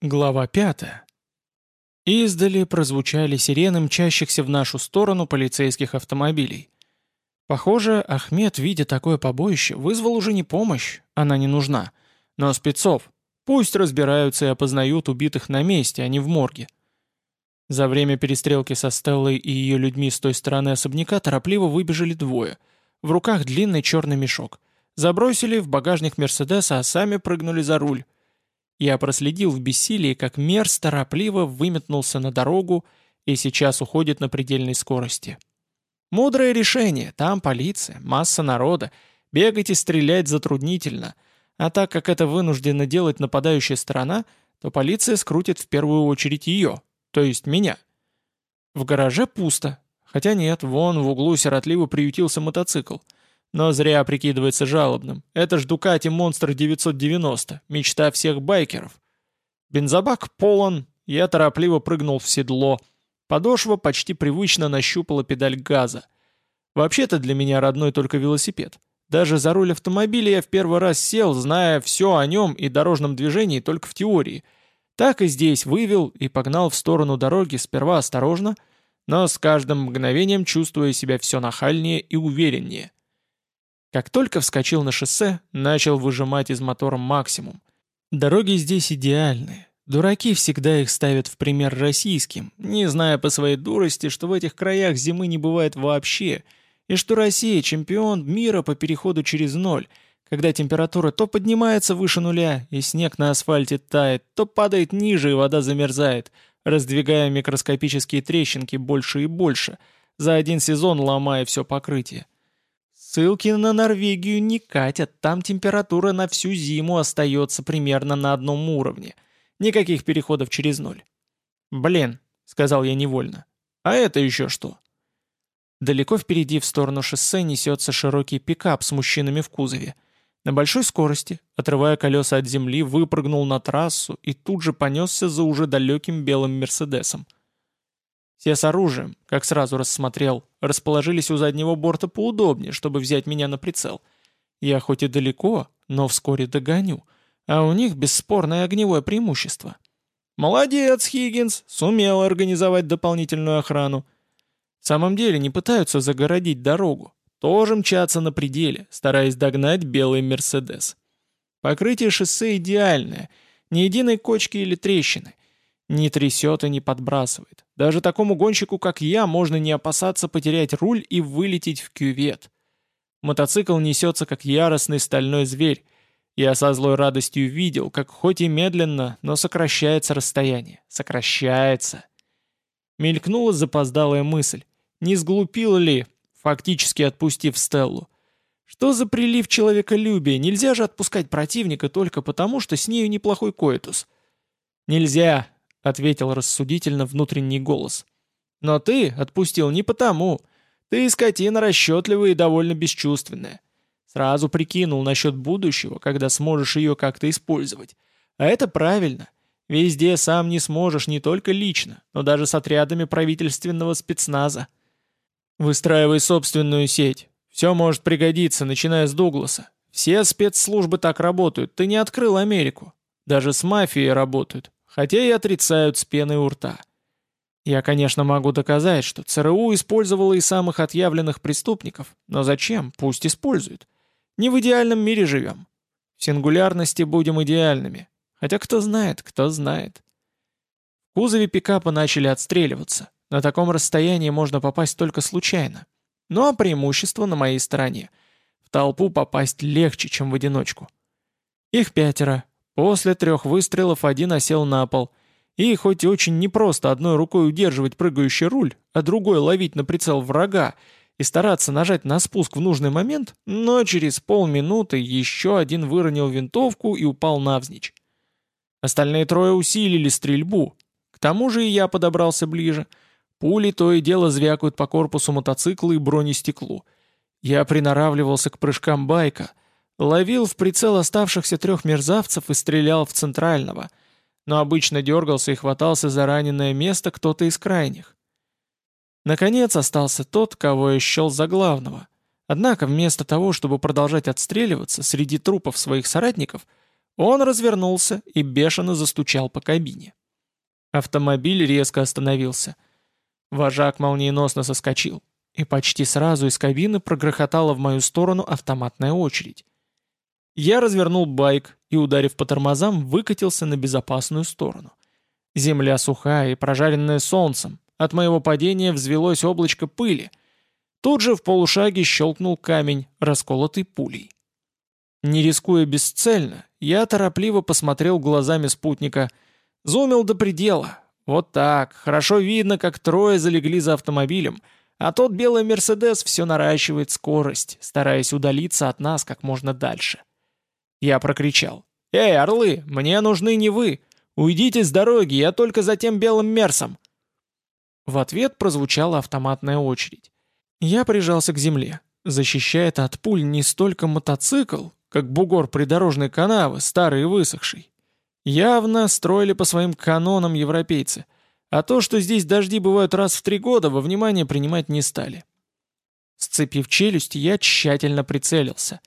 Глава 5. Издали прозвучали сирены мчащихся в нашу сторону полицейских автомобилей. Похоже, Ахмед, видя такое побоище, вызвал уже не помощь, она не нужна, но спецов. Пусть разбираются и опознают убитых на месте, а не в морге. За время перестрелки со Стеллой и ее людьми с той стороны особняка торопливо выбежали двое. В руках длинный черный мешок. Забросили в багажник Мерседеса, а сами прыгнули за руль. Я проследил в бессилии, как Мерс торопливо выметнулся на дорогу и сейчас уходит на предельной скорости. Мудрое решение, там полиция, масса народа, бегать и стрелять затруднительно, а так как это вынуждена делать нападающая сторона, то полиция скрутит в первую очередь ее, то есть меня. В гараже пусто, хотя нет, вон в углу сиротливо приютился мотоцикл — но зря прикидывается жалобным. Это ж Дукати Монстр 990, мечта всех байкеров. Бензобак полон, я торопливо прыгнул в седло. Подошва почти привычно нащупала педаль газа. Вообще-то для меня родной только велосипед. Даже за руль автомобиля я в первый раз сел, зная все о нем и дорожном движении только в теории. Так и здесь вывел и погнал в сторону дороги сперва осторожно, но с каждым мгновением чувствуя себя все нахальнее и увереннее. Как только вскочил на шоссе, начал выжимать из мотора максимум. Дороги здесь идеальные. Дураки всегда их ставят в пример российским, не зная по своей дурости, что в этих краях зимы не бывает вообще, и что Россия чемпион мира по переходу через ноль, когда температура то поднимается выше нуля, и снег на асфальте тает, то падает ниже, и вода замерзает, раздвигая микроскопические трещинки больше и больше, за один сезон ломая все покрытие. Ссылки на Норвегию не катят, там температура на всю зиму остается примерно на одном уровне. Никаких переходов через ноль. «Блин», — сказал я невольно, — «а это еще что?» Далеко впереди в сторону шоссе несется широкий пикап с мужчинами в кузове. На большой скорости, отрывая колеса от земли, выпрыгнул на трассу и тут же понесся за уже далеким белым Мерседесом. Все с оружием, как сразу рассмотрел, расположились у заднего борта поудобнее, чтобы взять меня на прицел. Я хоть и далеко, но вскоре догоню, а у них бесспорное огневое преимущество. Молодец, Хиггинс, сумел организовать дополнительную охрану. В самом деле не пытаются загородить дорогу, тоже мчатся на пределе, стараясь догнать белый Мерседес. Покрытие шоссе идеальное, ни единой кочки или трещины. Не трясет и не подбрасывает. Даже такому гонщику, как я, можно не опасаться потерять руль и вылететь в кювет. Мотоцикл несется, как яростный стальной зверь. Я со злой радостью видел, как хоть и медленно, но сокращается расстояние. Сокращается. Мелькнула запоздалая мысль. Не сглупил ли, фактически отпустив Стеллу? Что за прилив человеколюбия? Нельзя же отпускать противника только потому, что с нею неплохой коэтус. Нельзя, — ответил рассудительно внутренний голос. «Но ты отпустил не потому. Ты скотина расчетливая и довольно бесчувственная. Сразу прикинул насчет будущего, когда сможешь ее как-то использовать. А это правильно. Везде сам не сможешь не только лично, но даже с отрядами правительственного спецназа. Выстраивай собственную сеть. Все может пригодиться, начиная с Дугласа. Все спецслужбы так работают, ты не открыл Америку. Даже с мафией работают хотя и отрицают с пеной у рта. Я, конечно, могу доказать, что ЦРУ использовала и самых отъявленных преступников, но зачем? Пусть используют. Не в идеальном мире живем. В сингулярности будем идеальными. Хотя кто знает, кто знает. В кузове пикапа начали отстреливаться. На таком расстоянии можно попасть только случайно. Ну а преимущество на моей стороне. В толпу попасть легче, чем в одиночку. Их пятеро, После трех выстрелов один осел на пол. И хоть и очень непросто одной рукой удерживать прыгающий руль, а другой ловить на прицел врага и стараться нажать на спуск в нужный момент, но через полминуты еще один выронил винтовку и упал навзничь. Остальные трое усилили стрельбу. К тому же и я подобрался ближе. Пули то и дело звякают по корпусу мотоцикла и бронестеклу. Я приноравливался к прыжкам байка — Ловил в прицел оставшихся трех мерзавцев и стрелял в центрального, но обычно дергался и хватался за раненое место кто-то из крайних. Наконец остался тот, кого я счел за главного. Однако вместо того, чтобы продолжать отстреливаться среди трупов своих соратников, Он развернулся и бешено застучал по кабине. Автомобиль резко остановился. Вожак молниеносно соскочил, и почти сразу из кабины прогрохотала в мою сторону автоматная очередь. Я развернул байк и, ударив по тормозам, выкатился на безопасную сторону. Земля сухая и прожаренная солнцем. От моего падения взвелось облачко пыли. Тут же в полушаге щелкнул камень, расколотый пулей. Не рискуя бесцельно, я торопливо посмотрел глазами спутника. Зумел до предела. Вот так, хорошо видно, как трое залегли за автомобилем, а тот белый «Мерседес» все наращивает скорость, стараясь удалиться от нас как можно дальше. Я прокричал. «Эй, орлы, мне нужны не вы! Уйдите с дороги, я только за тем белым мерсом!» В ответ прозвучала автоматная очередь. Я прижался к земле. Защищает от пуль не столько мотоцикл, как бугор придорожной канавы, старый и высохший. Явно строили по своим канонам европейцы, а то, что здесь дожди бывают раз в три года, во внимание принимать не стали. Сцепив челюсть, я тщательно прицелился.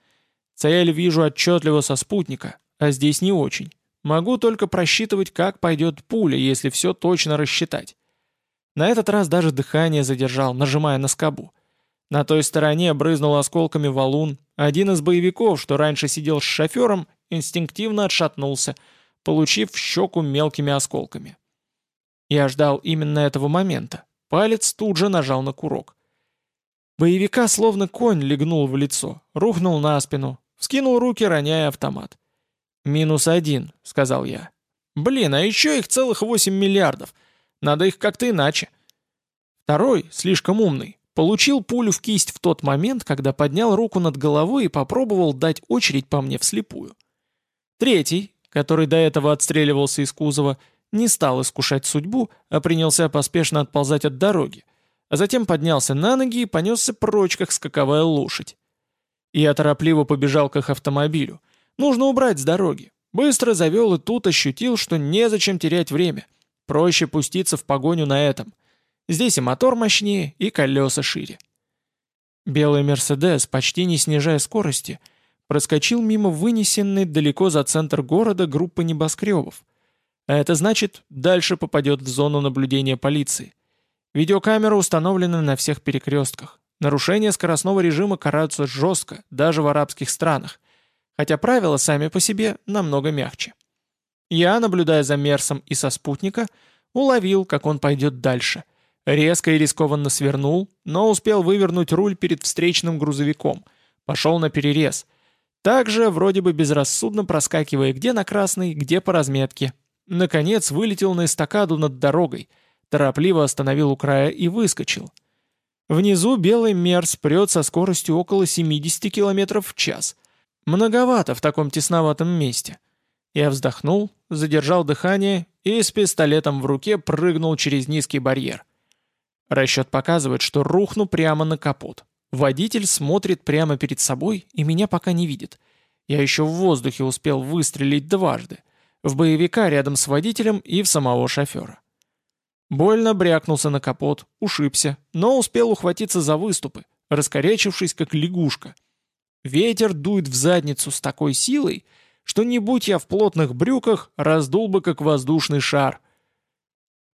Цель вижу отчетливо со спутника, а здесь не очень. Могу только просчитывать, как пойдет пуля, если все точно рассчитать. На этот раз даже дыхание задержал, нажимая на скобу. На той стороне брызнул осколками валун. Один из боевиков, что раньше сидел с шофером, инстинктивно отшатнулся, получив в щеку мелкими осколками. Я ждал именно этого момента. Палец тут же нажал на курок. Боевика словно конь легнул в лицо, рухнул на спину, вскинул руки, роняя автомат. «Минус один», — сказал я. «Блин, а еще их целых восемь миллиардов. Надо их как-то иначе». Второй, слишком умный, получил пулю в кисть в тот момент, когда поднял руку над головой и попробовал дать очередь по мне вслепую. Третий, который до этого отстреливался из кузова, не стал искушать судьбу, а принялся поспешно отползать от дороги, а затем поднялся на ноги и понесся прочь, как скаковая лошадь. Я торопливо побежал к их автомобилю — Нужно убрать с дороги. Быстро завел и тут ощутил, что незачем терять время. Проще пуститься в погоню на этом. Здесь и мотор мощнее, и колеса шире. Белый «Мерседес», почти не снижая скорости, проскочил мимо вынесенной далеко за центр города группы небоскребов. А это значит, дальше попадет в зону наблюдения полиции. Видеокамеры установлены на всех перекрестках. Нарушения скоростного режима караются жестко, даже в арабских странах – хотя правила сами по себе намного мягче. Я, наблюдая за Мерсом и со спутника, уловил, как он пойдет дальше. Резко и рискованно свернул, но успел вывернуть руль перед встречным грузовиком. Пошел на перерез. Также вроде бы безрассудно проскакивая где на красный, где по разметке. Наконец вылетел на эстакаду над дорогой, торопливо остановил у края и выскочил. Внизу белый Мерс прет со скоростью около 70 км в час. Многовато в таком тесноватом месте. Я вздохнул, задержал дыхание и с пистолетом в руке прыгнул через низкий барьер. Расчет показывает, что рухну прямо на капот. Водитель смотрит прямо перед собой и меня пока не видит. Я еще в воздухе успел выстрелить дважды. В боевика рядом с водителем и в самого шофера. Больно брякнулся на капот, ушибся, но успел ухватиться за выступы, раскорячившись как лягушка — Ветер дует в задницу с такой силой, что не будь я в плотных брюках, раздул бы как воздушный шар.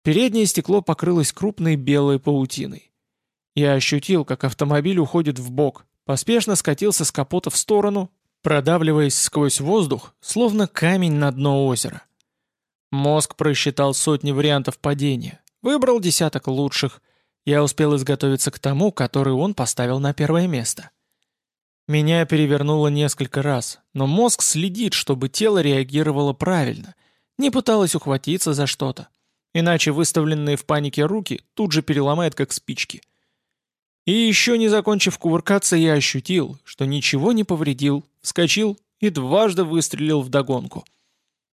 Переднее стекло покрылось крупной белой паутиной. Я ощутил, как автомобиль уходит в бок, поспешно скатился с капота в сторону, продавливаясь сквозь воздух, словно камень на дно озера. Мозг просчитал сотни вариантов падения, выбрал десяток лучших. Я успел изготовиться к тому, который он поставил на первое место. Меня перевернуло несколько раз, но мозг следит, чтобы тело реагировало правильно, не пыталось ухватиться за что-то. Иначе выставленные в панике руки тут же переломает как спички. И еще не закончив кувыркаться, я ощутил, что ничего не повредил, вскочил и дважды выстрелил в догонку.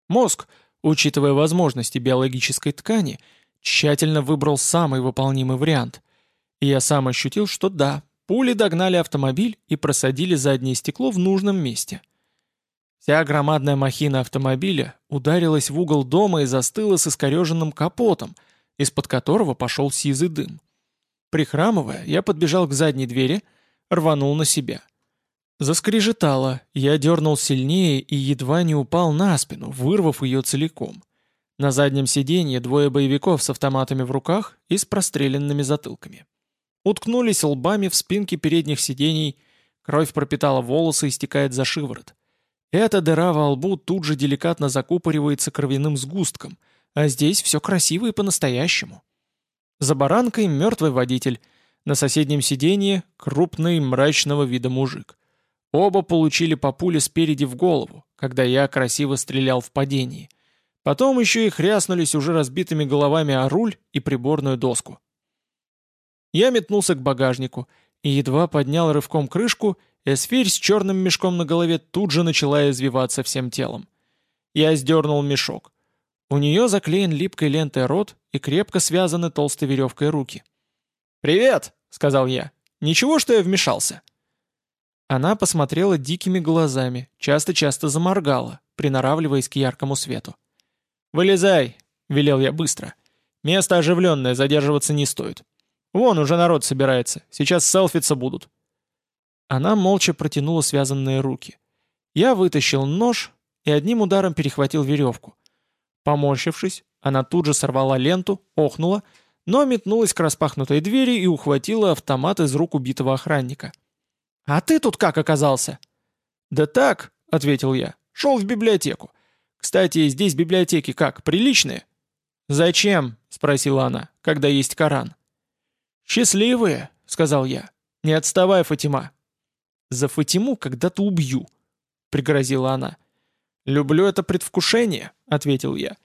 Мозг, учитывая возможности биологической ткани, тщательно выбрал самый выполнимый вариант. И я сам ощутил, что да, Пули догнали автомобиль и просадили заднее стекло в нужном месте. Вся громадная махина автомобиля ударилась в угол дома и застыла с искореженным капотом, из-под которого пошел сизый дым. Прихрамывая, я подбежал к задней двери, рванул на себя. Заскрежетало, я дернул сильнее и едва не упал на спину, вырвав ее целиком. На заднем сиденье двое боевиков с автоматами в руках и с простреленными затылками. Уткнулись лбами в спинки передних сидений, кровь пропитала волосы и стекает за шиворот. Эта дыра во лбу тут же деликатно закупоривается кровяным сгустком, а здесь все красиво и по-настоящему. За баранкой мертвый водитель, на соседнем сиденье крупный мрачного вида мужик. Оба получили по пуле спереди в голову, когда я красиво стрелял в падении. Потом еще и хряснулись уже разбитыми головами о руль и приборную доску. Я метнулся к багажнику и едва поднял рывком крышку, эсфирь с черным мешком на голове тут же начала извиваться всем телом. Я сдернул мешок. У нее заклеен липкой лентой рот и крепко связаны толстой веревкой руки. «Привет!» — сказал я. «Ничего, что я вмешался?» Она посмотрела дикими глазами, часто-часто заморгала, приноравливаясь к яркому свету. «Вылезай!» — велел я быстро. «Место оживленное, задерживаться не стоит. Вон уже народ собирается, сейчас селфиться будут». Она молча протянула связанные руки. Я вытащил нож и одним ударом перехватил веревку. Поморщившись, она тут же сорвала ленту, охнула, но метнулась к распахнутой двери и ухватила автомат из рук убитого охранника. «А ты тут как оказался?» «Да так», — ответил я, — «шел в библиотеку. Кстати, здесь библиотеки как, приличные?» «Зачем?» — спросила она, — «когда есть Коран». «Счастливые», — сказал я. «Не отставай, Фатима». «За Фатиму когда-то убью», — пригрозила она. «Люблю это предвкушение», — ответил я.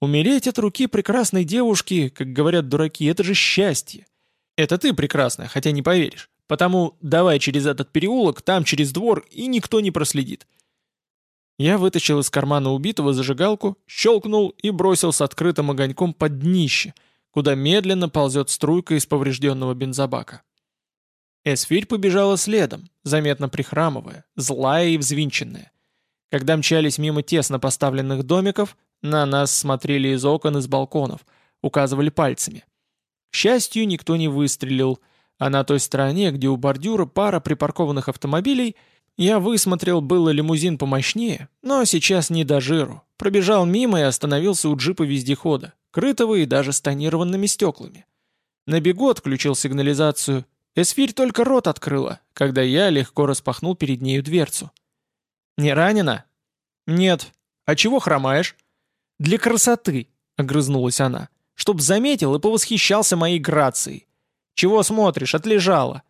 «Умереть от руки прекрасной девушки, как говорят дураки, это же счастье. Это ты прекрасная, хотя не поверишь. Потому давай через этот переулок, там через двор, и никто не проследит». Я вытащил из кармана убитого зажигалку, щелкнул и бросил с открытым огоньком под днище, куда медленно ползет струйка из поврежденного бензобака. Эсфирь побежала следом, заметно прихрамывая, злая и взвинченная. Когда мчались мимо тесно поставленных домиков, на нас смотрели из окон и с балконов, указывали пальцами. К счастью, никто не выстрелил — а на той стороне, где у бордюра пара припаркованных автомобилей, я высмотрел было лимузин помощнее, но сейчас не до жиру. Пробежал мимо и остановился у джипа-вездехода, крытого и даже с тонированными стеклами. На бегу отключил сигнализацию. Эсфирь только рот открыла, когда я легко распахнул перед нею дверцу. «Не ранена?» «Нет. А чего хромаешь?» «Для красоты», — огрызнулась она, — «чтоб заметил и повосхищался моей грацией. Чего смотришь? Отлежала».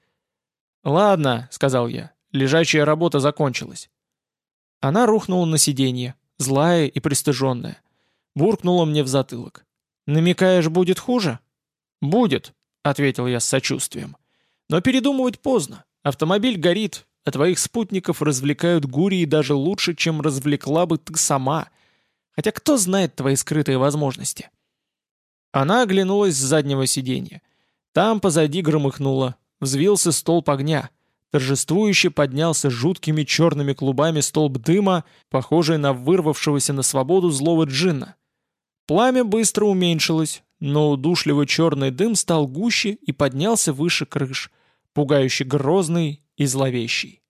«Ладно», — сказал я, — «лежачая работа закончилась». Она рухнула на сиденье, злая и пристыженная. Буркнула мне в затылок. «Намекаешь, будет хуже?» «Будет», — ответил я с сочувствием. «Но передумывать поздно. Автомобиль горит, а твоих спутников развлекают гурии даже лучше, чем развлекла бы ты сама. Хотя кто знает твои скрытые возможности?» Она оглянулась с заднего сиденья. Там позади громыхнуло, взвился столб огня. Торжествующе поднялся жуткими черными клубами столб дыма, похожий на вырвавшегося на свободу злого джинна. Пламя быстро уменьшилось, но удушливый черный дым стал гуще и поднялся выше крыш, пугающе грозный и зловещий.